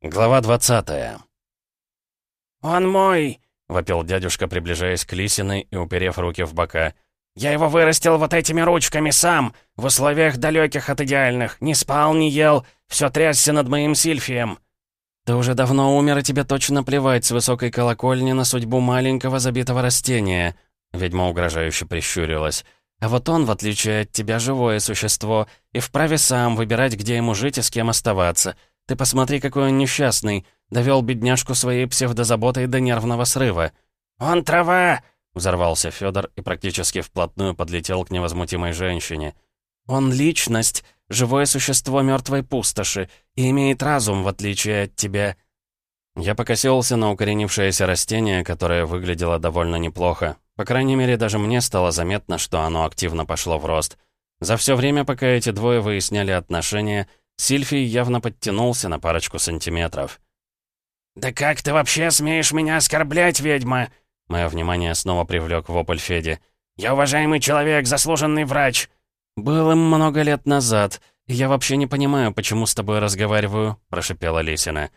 Глава 20 «Он мой!» — вопил дядюшка, приближаясь к Лисиной и уперев руки в бока. «Я его вырастил вот этими ручками сам, в условиях далеких от идеальных. Не спал, не ел, все трясся над моим Сильфием». «Ты уже давно умер, и тебе точно плевать с высокой колокольни на судьбу маленького забитого растения», — ведьма угрожающе прищурилась. «А вот он, в отличие от тебя, живое существо, и вправе сам выбирать, где ему жить и с кем оставаться». Ты посмотри, какой он несчастный. Довел бедняжку своей псевдозаботой до нервного срыва». «Он трава!» — взорвался Федор и практически вплотную подлетел к невозмутимой женщине. «Он личность, живое существо мертвой пустоши, и имеет разум, в отличие от тебя». Я покосился на укоренившееся растение, которое выглядело довольно неплохо. По крайней мере, даже мне стало заметно, что оно активно пошло в рост. За все время, пока эти двое выясняли отношения, Сильфий явно подтянулся на парочку сантиметров. «Да как ты вообще смеешь меня оскорблять, ведьма?» Мое внимание снова привлек вопль Феди. «Я уважаемый человек, заслуженный врач!» «Был им много лет назад, я вообще не понимаю, почему с тобой разговариваю», — прошипела Лисина.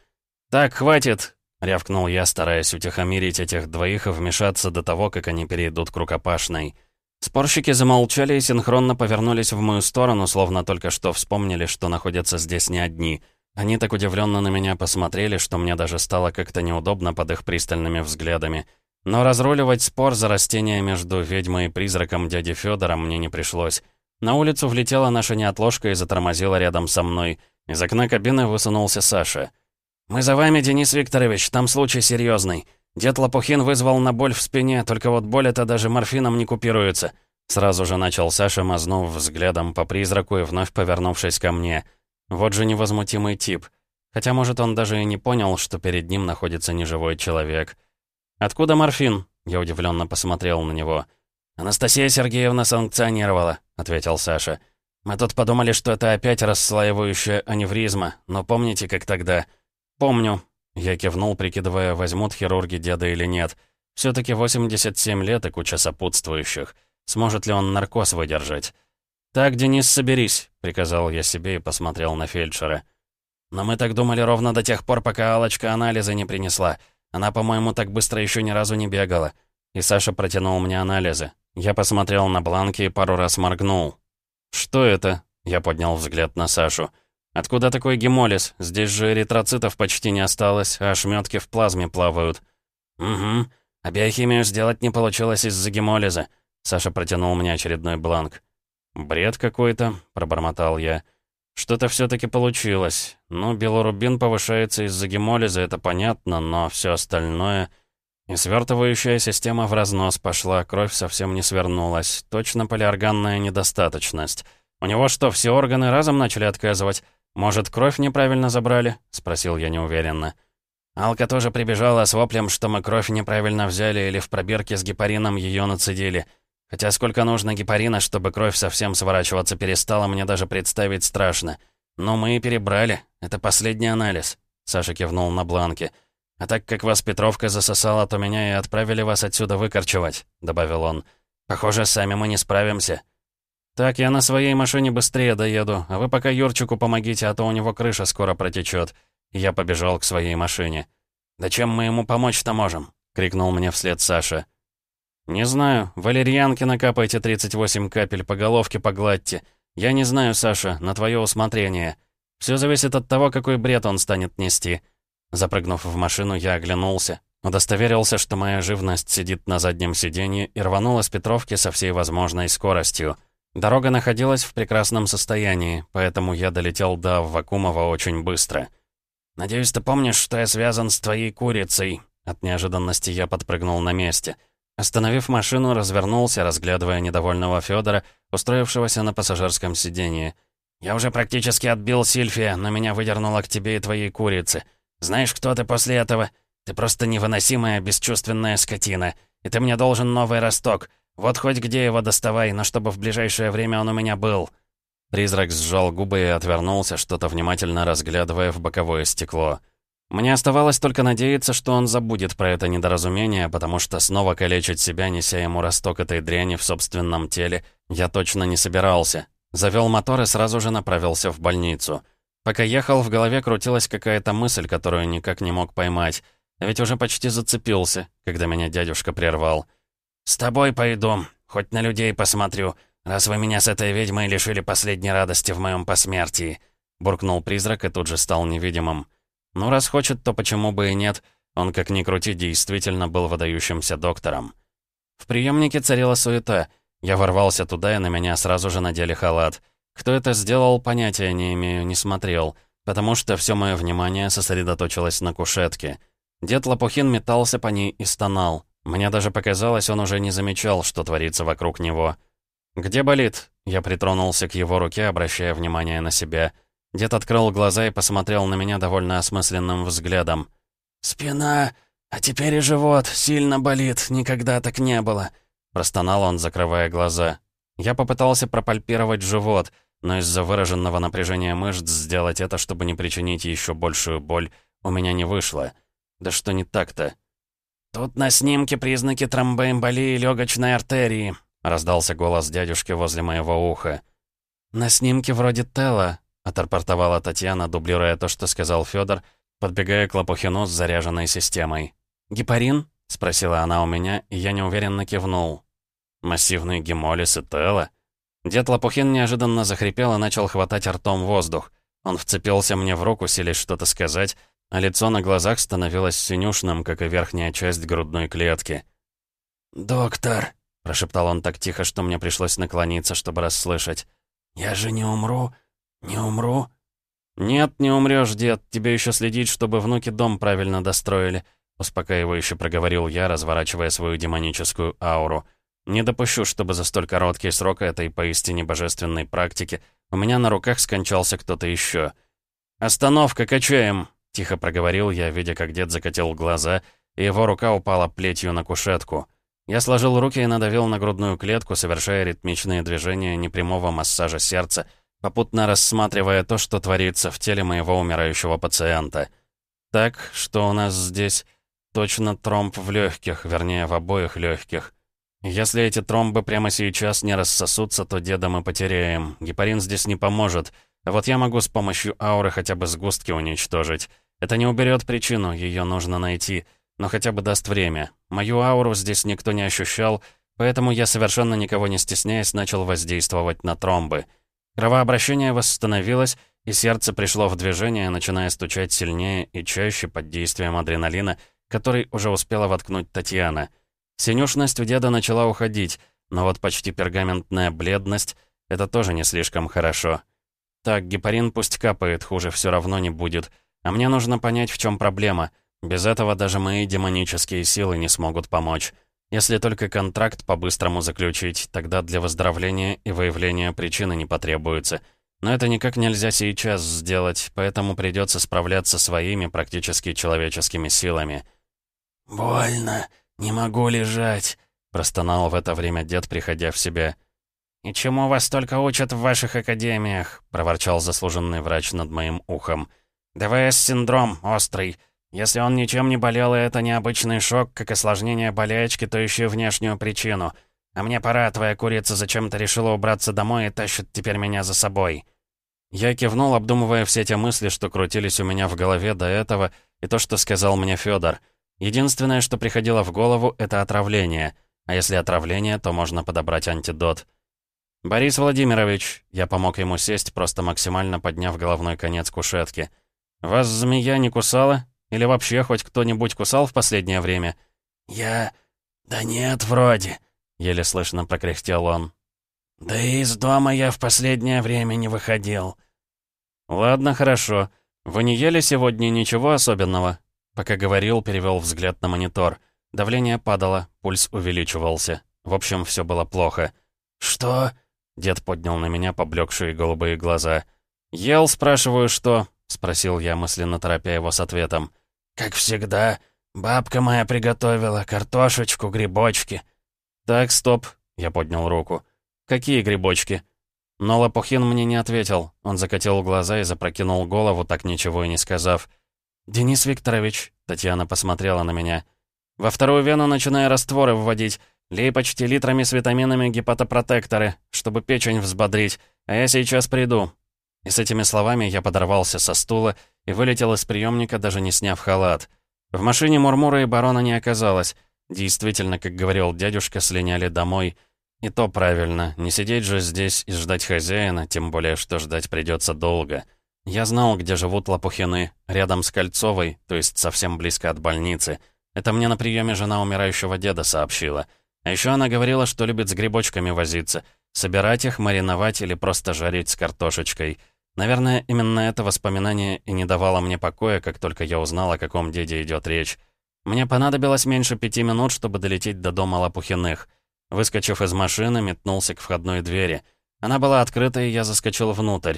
«Так, хватит!» — рявкнул я, стараясь утихомирить этих двоих и вмешаться до того, как они перейдут к рукопашной. Спорщики замолчали и синхронно повернулись в мою сторону, словно только что вспомнили, что находятся здесь не одни. Они так удивленно на меня посмотрели, что мне даже стало как-то неудобно под их пристальными взглядами. Но разруливать спор за растение между ведьмой и призраком дяди Федора мне не пришлось. На улицу влетела наша неотложка и затормозила рядом со мной. Из окна кабины высунулся Саша. «Мы за вами, Денис Викторович, там случай серьезный. Дед Лопухин вызвал на боль в спине, только вот боль это даже морфином не купируется. Сразу же начал Саша, мазнув взглядом по призраку и вновь повернувшись ко мне. Вот же невозмутимый тип. Хотя, может, он даже и не понял, что перед ним находится неживой человек. «Откуда морфин?» Я удивленно посмотрел на него. «Анастасия Сергеевна санкционировала», — ответил Саша. «Мы тут подумали, что это опять расслаивающая аневризма, но помните, как тогда?» «Помню», я кивнул, прикидывая, возьмут хирурги деда или нет. все таки 87 лет и куча сопутствующих. Сможет ли он наркоз выдержать? «Так, Денис, соберись», — приказал я себе и посмотрел на фельдшера. «Но мы так думали ровно до тех пор, пока алочка анализы не принесла. Она, по-моему, так быстро еще ни разу не бегала». И Саша протянул мне анализы. Я посмотрел на бланки и пару раз моргнул. «Что это?» — я поднял взгляд на Сашу. «Откуда такой гемолиз? Здесь же эритроцитов почти не осталось, а ошметки в плазме плавают». «Угу. А биохимию сделать не получилось из-за гемолиза». Саша протянул мне очередной бланк. «Бред какой-то», — пробормотал я. «Что-то все-таки получилось. Ну, белорубин повышается из-за гемолиза, это понятно, но все остальное...» И свертывающая система в разнос пошла, кровь совсем не свернулась. Точно полиорганная недостаточность. У него что, все органы разом начали отказывать? «Может, кровь неправильно забрали?» — спросил я неуверенно. Алка тоже прибежала с воплем, что мы кровь неправильно взяли или в пробирке с гепарином ее нацедили. Хотя сколько нужно гепарина, чтобы кровь совсем сворачиваться перестала, мне даже представить страшно. Но мы и перебрали. Это последний анализ. Саша кивнул на бланке. «А так как вас Петровка засосала, то меня и отправили вас отсюда выкорчевать», — добавил он. «Похоже, сами мы не справимся». «Так, я на своей машине быстрее доеду, а вы пока Юрчику помогите, а то у него крыша скоро протечет». Я побежал к своей машине. «Да чем мы ему помочь-то можем?» — крикнул мне вслед Саша. «Не знаю. Валерьянки накапайте 38 капель, по головке погладьте. Я не знаю, Саша, на твое усмотрение. Все зависит от того, какой бред он станет нести». Запрыгнув в машину, я оглянулся. Удостоверился, что моя живность сидит на заднем сиденье и рванула с Петровки со всей возможной скоростью. Дорога находилась в прекрасном состоянии, поэтому я долетел до Вакумова очень быстро. «Надеюсь, ты помнишь, что я связан с твоей курицей?» От неожиданности я подпрыгнул на месте. Остановив машину, развернулся, разглядывая недовольного Федора, устроившегося на пассажирском сиденье. «Я уже практически отбил Сильфия, но меня выдернуло к тебе и твоей курице. Знаешь, кто ты после этого? Ты просто невыносимая, бесчувственная скотина. И ты мне должен новый росток. Вот хоть где его доставай, но чтобы в ближайшее время он у меня был». Призрак сжал губы и отвернулся, что-то внимательно разглядывая в боковое стекло. Мне оставалось только надеяться, что он забудет про это недоразумение, потому что снова калечить себя, неся ему росток этой дряни в собственном теле, я точно не собирался. Завел мотор и сразу же направился в больницу. Пока ехал, в голове крутилась какая-то мысль, которую никак не мог поймать. Ведь уже почти зацепился, когда меня дядюшка прервал. «С тобой пойду, хоть на людей посмотрю, раз вы меня с этой ведьмой лишили последней радости в моем посмертии», буркнул призрак и тут же стал невидимым. «Ну, раз хочет, то почему бы и нет?» Он, как ни крути, действительно был выдающимся доктором. В приемнике царила суета. Я ворвался туда, и на меня сразу же надели халат. Кто это сделал, понятия не имею, не смотрел, потому что все мое внимание сосредоточилось на кушетке. Дед Лопухин метался по ней и стонал. Мне даже показалось, он уже не замечал, что творится вокруг него. «Где болит?» Я притронулся к его руке, обращая внимание на себя. Дед открыл глаза и посмотрел на меня довольно осмысленным взглядом. «Спина, а теперь и живот, сильно болит, никогда так не было», простонал он, закрывая глаза. Я попытался пропальпировать живот, но из-за выраженного напряжения мышц сделать это, чтобы не причинить еще большую боль, у меня не вышло. Да что не так-то? «Тут на снимке признаки тромбоэмболии легочной артерии», раздался голос дядюшки возле моего уха. «На снимке вроде тела», — отрапортовала Татьяна, дублируя то, что сказал Федор, подбегая к Лопухину с заряженной системой. «Гепарин?» — спросила она у меня, и я неуверенно кивнул. «Массивный гемолиз и тело?» Дед Лопухин неожиданно захрипел и начал хватать ртом воздух. Он вцепился мне в руку, селись что-то сказать, а лицо на глазах становилось синюшным, как и верхняя часть грудной клетки. «Доктор», — прошептал он так тихо, что мне пришлось наклониться, чтобы расслышать. «Я же не умру, не умру». «Нет, не умрёшь, дед. Тебе ещё следить, чтобы внуки дом правильно достроили», — успокаивающе проговорил я, разворачивая свою демоническую ауру. «Не допущу, чтобы за столь короткий срок этой поистине божественной практики у меня на руках скончался кто-то ещё. «Остановка, качаем!» — тихо проговорил я, видя, как дед закатил глаза, и его рука упала плетью на кушетку. Я сложил руки и надавил на грудную клетку, совершая ритмичные движения непрямого массажа сердца — попутно рассматривая то, что творится в теле моего умирающего пациента. Так, что у нас здесь? Точно тромб в легких, вернее, в обоих легких. Если эти тромбы прямо сейчас не рассосутся, то деда мы потеряем. Гепарин здесь не поможет. Вот я могу с помощью ауры хотя бы сгустки уничтожить. Это не уберет причину, ее нужно найти, но хотя бы даст время. Мою ауру здесь никто не ощущал, поэтому я совершенно никого не стесняясь начал воздействовать на тромбы. Кровообращение восстановилось, и сердце пришло в движение, начиная стучать сильнее и чаще под действием адреналина, который уже успела воткнуть Татьяна. Синюшность у деда начала уходить, но вот почти пергаментная бледность — это тоже не слишком хорошо. Так, гепарин пусть капает, хуже все равно не будет. А мне нужно понять, в чем проблема. Без этого даже мои демонические силы не смогут помочь. Если только контракт по-быстрому заключить, тогда для выздоровления и выявления причины не потребуется. Но это никак нельзя сейчас сделать, поэтому придется справляться своими практически человеческими силами. «Больно, не могу лежать», — простонал в это время дед, приходя в себя. «И чему вас только учат в ваших академиях?» — проворчал заслуженный врач над моим ухом. «ДВС-синдром острый. Если он ничем не болел, и это необычный шок, как осложнение болячки, то ищи внешнюю причину. А мне пора, твоя курица зачем-то решила убраться домой и тащит теперь меня за собой». Я кивнул, обдумывая все те мысли, что крутились у меня в голове до этого, и то, что сказал мне Федор. Единственное, что приходило в голову, это отравление. А если отравление, то можно подобрать антидот. «Борис Владимирович», я помог ему сесть, просто максимально подняв головной конец кушетки. «Вас змея не кусала?» Или вообще хоть кто-нибудь кусал в последнее время?» «Я... да нет, вроде», — еле слышно прокряхтел он. «Да и из дома я в последнее время не выходил». «Ладно, хорошо. Вы не ели сегодня ничего особенного?» Пока говорил, перевел взгляд на монитор. Давление падало, пульс увеличивался. В общем, все было плохо. «Что?» Дед поднял на меня поблекшие голубые глаза. «Ел, спрашиваю, что?» — спросил я, мысленно торопя его с ответом. «Как всегда. Бабка моя приготовила картошечку, грибочки». «Так, стоп», — я поднял руку. «Какие грибочки?» Но Лопухин мне не ответил. Он закатил глаза и запрокинул голову, так ничего и не сказав. «Денис Викторович», — Татьяна посмотрела на меня, «во вторую вену начинаю растворы вводить, лей почти литрами с витаминами гепатопротекторы, чтобы печень взбодрить, а я сейчас приду». И с этими словами я подорвался со стула и вылетел из приемника, даже не сняв халат. В машине Мурмура и барона не оказалось. Действительно, как говорил дядюшка, слиняли домой. И то правильно, не сидеть же здесь и ждать хозяина, тем более, что ждать придется долго. Я знал, где живут Лопухины, рядом с Кольцовой, то есть совсем близко от больницы. Это мне на приеме жена умирающего деда сообщила. А еще она говорила, что любит с грибочками возиться, собирать их, мариновать или просто жарить с картошечкой. Наверное, именно это воспоминание и не давало мне покоя, как только я узнал, о каком деде идет речь. Мне понадобилось меньше пяти минут, чтобы долететь до дома Лопухиных. Выскочив из машины, метнулся к входной двери. Она была открыта, и я заскочил внутрь.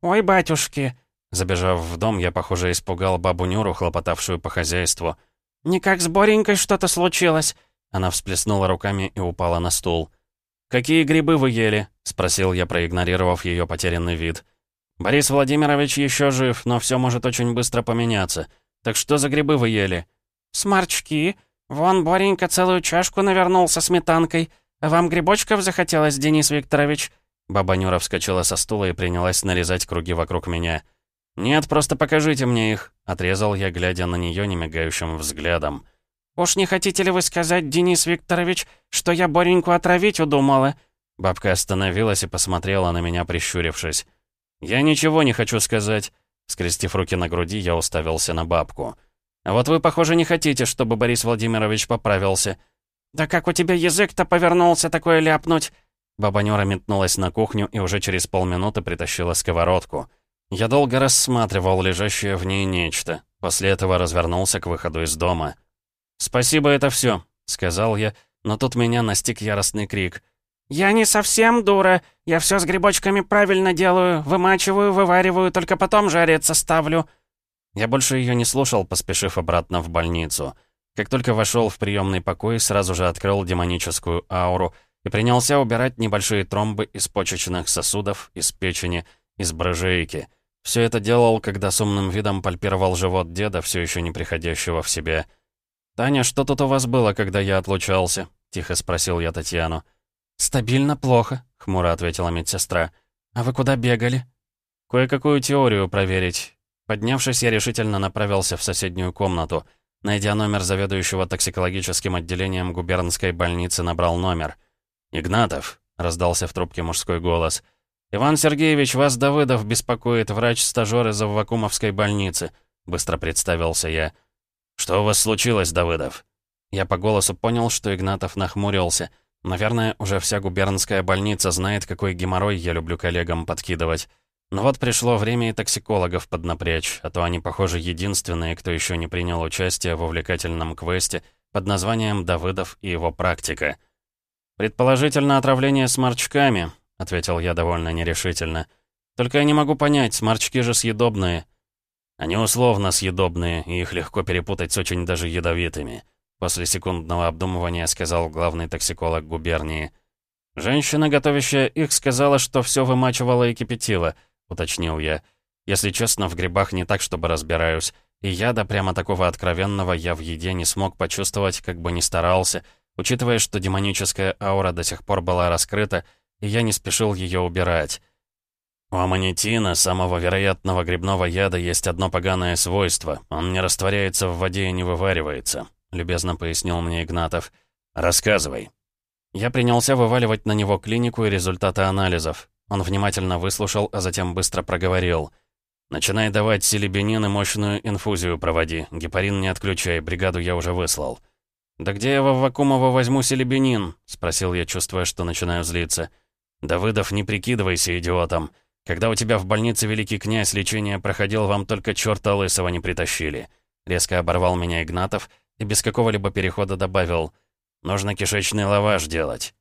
«Ой, батюшки!» Забежав в дом, я, похоже, испугал бабу Нюру, хлопотавшую по хозяйству. «Никак с Боренькой что-то случилось!» Она всплеснула руками и упала на стул. «Какие грибы вы ели?» — спросил я, проигнорировав ее потерянный вид. «Борис Владимирович еще жив, но все может очень быстро поменяться. Так что за грибы вы ели?» «Сморчки. Вон Боренька целую чашку навернул со сметанкой. Вам грибочков захотелось, Денис Викторович?» Баба Нюра вскочила со стула и принялась нарезать круги вокруг меня. «Нет, просто покажите мне их», — отрезал я, глядя на нее немигающим взглядом. «Уж не хотите ли вы сказать, Денис Викторович, что я Бореньку отравить удумала?» Бабка остановилась и посмотрела на меня, прищурившись. «Я ничего не хочу сказать». Скрестив руки на груди, я уставился на бабку. «А вот вы, похоже, не хотите, чтобы Борис Владимирович поправился». «Да как у тебя язык-то повернулся такое ляпнуть?» Баба Нюра метнулась на кухню и уже через полминуты притащила сковородку. Я долго рассматривал лежащее в ней нечто. После этого развернулся к выходу из дома. «Спасибо, это все, сказал я, но тут меня настиг яростный крик. «Я не совсем дура. Я все с грибочками правильно делаю. Вымачиваю, вывариваю, только потом жариться ставлю». Я больше ее не слушал, поспешив обратно в больницу. Как только вошел в приемный покой, сразу же открыл демоническую ауру и принялся убирать небольшие тромбы из почечных сосудов, из печени, из брыжейки. Все это делал, когда с умным видом пальпировал живот деда, все еще не приходящего в себя. «Таня, что тут у вас было, когда я отлучался?» — тихо спросил я Татьяну. «Стабильно плохо», — хмуро ответила медсестра. «А вы куда бегали?» «Кое-какую теорию проверить». Поднявшись, я решительно направился в соседнюю комнату. Найдя номер заведующего токсикологическим отделением губернской больницы, набрал номер. «Игнатов», — раздался в трубке мужской голос, — «Иван Сергеевич, вас Давыдов беспокоит, врач-стажёр из Аввакумовской больницы», — быстро представился я. «Что у вас случилось, Давыдов?» Я по голосу понял, что Игнатов нахмурился. Наверное, уже вся губернская больница знает, какой геморрой я люблю коллегам подкидывать. Но вот пришло время и токсикологов поднапрячь, а то они, похоже, единственные, кто еще не принял участие в увлекательном квесте под названием «Давыдов и его практика». Предположительно, отравление сморчками, — ответил я довольно нерешительно. «Только я не могу понять, сморчки же съедобные». «Они условно съедобные, и их легко перепутать с очень даже ядовитыми», после секундного обдумывания сказал главный токсиколог губернии. «Женщина, готовящая их, сказала, что все вымачивала и кипятила», — уточнил я. «Если честно, в грибах не так, чтобы разбираюсь. И яда прямо такого откровенного я в еде не смог почувствовать, как бы ни старался, учитывая, что демоническая аура до сих пор была раскрыта, и я не спешил ее убирать. У аманитина, самого вероятного грибного яда, есть одно поганое свойство. Он не растворяется в воде и не вываривается, любезно пояснил мне Игнатов. Рассказывай. Я принялся вываливать на него клинику и результаты анализов. Он внимательно выслушал, а затем быстро проговорил. «Начинай давать силибенин и мощную инфузию проводи. Гепарин не отключай, бригаду я уже выслал». «Да где я во Вакумова возьму силибенин?» — спросил я, чувствуя, что начинаю злиться. «Давыдов, не прикидывайся идиотом. Когда у тебя в больнице великий князь лечение проходил, вам только черта лысого не притащили». Резко оборвал меня Игнатов и без какого-либо перехода добавил. «Нужно кишечный лаваш делать».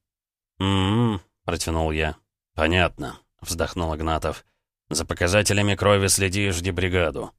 «М-м-м», протянул я. «Понятно», — вздохнул Игнатов. «За показателями крови следи и жди бригаду».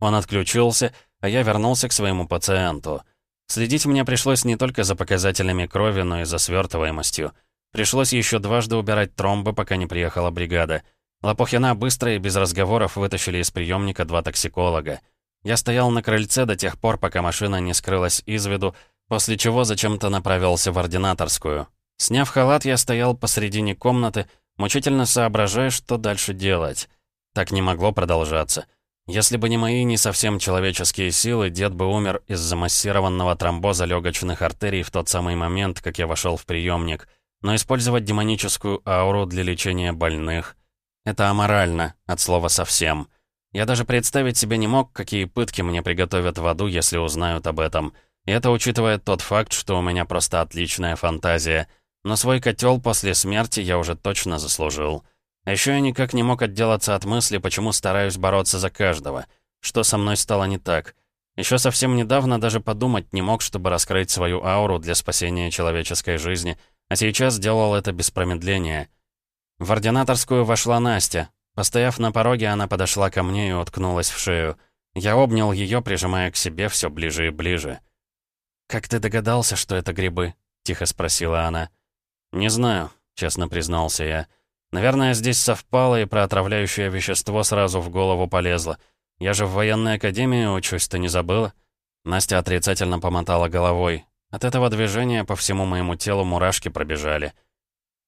Он отключился, а я вернулся к своему пациенту. Следить мне пришлось не только за показателями крови, но и за свертываемостью. Пришлось еще дважды убирать тромбы, пока не приехала бригада. Лопухина быстро и без разговоров вытащили из приемника два токсиколога. Я стоял на крыльце до тех пор, пока машина не скрылась из виду, после чего зачем-то направился в ординаторскую. Сняв халат, я стоял посредине комнаты, мучительно соображая, что дальше делать. Так не могло продолжаться. Если бы не мои не совсем человеческие силы, дед бы умер из-за массированного тромбоза легочных артерий в тот самый момент, как я вошел в приемник. Но использовать демоническую ауру для лечения больных — это аморально, от слова совсем. Я даже представить себе не мог, какие пытки мне приготовят в аду, если узнают об этом. И это учитывая тот факт, что у меня просто отличная фантазия. Но свой котел после смерти я уже точно заслужил. А еще я никак не мог отделаться от мысли, почему стараюсь бороться за каждого. Что со мной стало не так. Еще совсем недавно даже подумать не мог, чтобы раскрыть свою ауру для спасения человеческой жизни, а сейчас делал это без промедления. В ординаторскую вошла Настя. Постояв на пороге, она подошла ко мне и уткнулась в шею. Я обнял ее, прижимая к себе все ближе и ближе. «Как ты догадался, что это грибы?» — тихо спросила она. «Не знаю», — честно признался я. Наверное, здесь совпало, и про отравляющее вещество сразу в голову полезло. Я же в военной академии учусь, ты не забыла?» Настя отрицательно помотала головой. От этого движения по всему моему телу мурашки пробежали.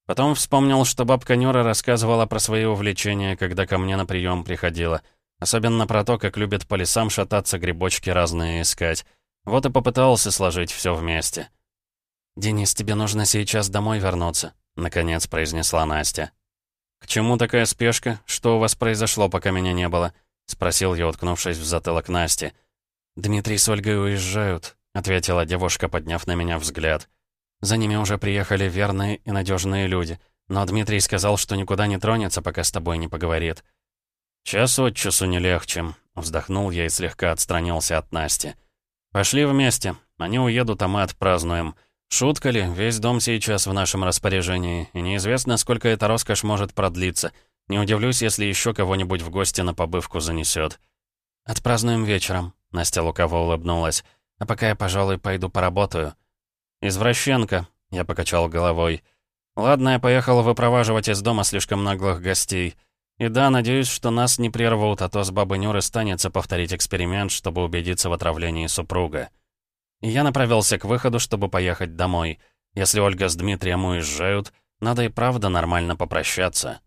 Потом вспомнил, что бабка Нюра рассказывала про свои увлечения, когда ко мне на прием приходила. Особенно про то, как любит по лесам шататься, грибочки разные искать. Вот и попытался сложить все вместе. «Денис, тебе нужно сейчас домой вернуться», — наконец произнесла Настя. «К чему такая спешка? Что у вас произошло, пока меня не было?» — спросил я, уткнувшись в затылок Насти. «Дмитрий с Ольгой уезжают», — ответила девушка, подняв на меня взгляд. «За ними уже приехали верные и надежные люди, но Дмитрий сказал, что никуда не тронется, пока с тобой не поговорит». «Час от часу не легче», — вздохнул я и слегка отстранился от Насти. «Пошли вместе. Они уедут, а мы отпразднуем. Шутка ли, весь дом сейчас в нашем распоряжении, и неизвестно, сколько эта роскошь может продлиться. Не удивлюсь, если еще кого-нибудь в гости на побывку занесет. «Отпразднуем вечером», — Настя лукаво улыбнулась. «А пока я, пожалуй, пойду поработаю». «Извращенка», — я покачал головой. «Ладно, я поехал выпроваживать из дома слишком наглых гостей. И да, надеюсь, что нас не прервут, а то с бабы Нюры станется повторить эксперимент, чтобы убедиться в отравлении супруга». И я направился к выходу, чтобы поехать домой. Если Ольга с Дмитрием уезжают, надо и правда нормально попрощаться.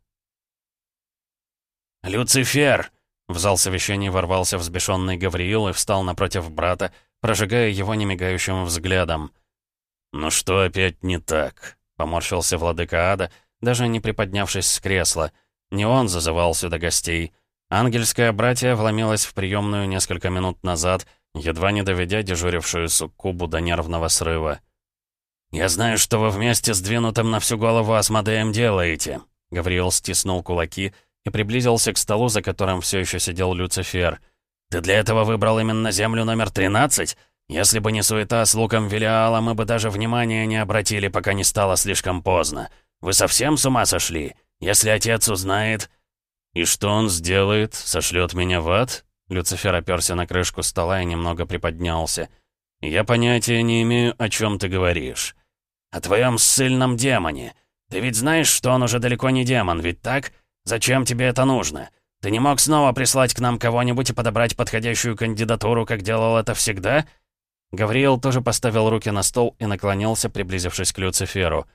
«Люцифер!» В зал совещаний ворвался взбешенный Гавриил и встал напротив брата, прожигая его немигающим взглядом. «Ну что опять не так?» — поморщился владыка ада, даже не приподнявшись с кресла. Не он зазывал сюда гостей. Ангельское братье вломилось в приемную несколько минут назад едва не доведя дежурившую суккубу до нервного срыва. «Я знаю, что вы вместе с двинутым на всю голову Асмодеем делаете», — Гавриил стиснул кулаки и приблизился к столу, за которым все еще сидел Люцифер. «Ты для этого выбрал именно землю номер 13? Если бы не суета с луком Велиала, мы бы даже внимания не обратили, пока не стало слишком поздно. Вы совсем с ума сошли? Если отец узнает...» «И что он сделает? Сошлет меня в ад?» Люцифер оперся на крышку стола и немного приподнялся. «Я понятия не имею, о чем ты говоришь. О твоем ссыльном демоне. Ты ведь знаешь, что он уже далеко не демон, ведь так? Зачем тебе это нужно? Ты не мог снова прислать к нам кого-нибудь и подобрать подходящую кандидатуру, как делал это всегда?» Гавриил тоже поставил руки на стол и наклонился, приблизившись к Люциферу.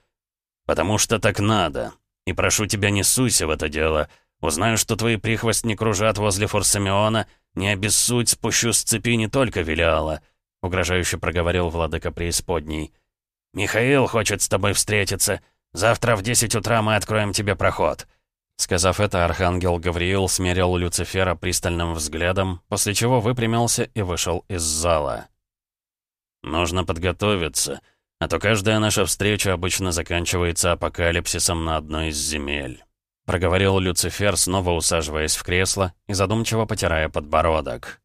«Потому что так надо. И прошу тебя, не суйся в это дело. Узнаю, что твои прихвостни кружат возле Форсамиона, не обессудь, спущу с цепи не только Велиала», — угрожающе проговорил владыка преисподней. «Михаил хочет с тобой встретиться. Завтра в десять утра мы откроем тебе проход». Сказав это, архангел Гавриил смерил Люцифера пристальным взглядом, после чего выпрямился и вышел из зала. «Нужно подготовиться, а то каждая наша встреча обычно заканчивается апокалипсисом на одной из земель». — проговорил Люцифер, снова усаживаясь в кресло и задумчиво потирая подбородок.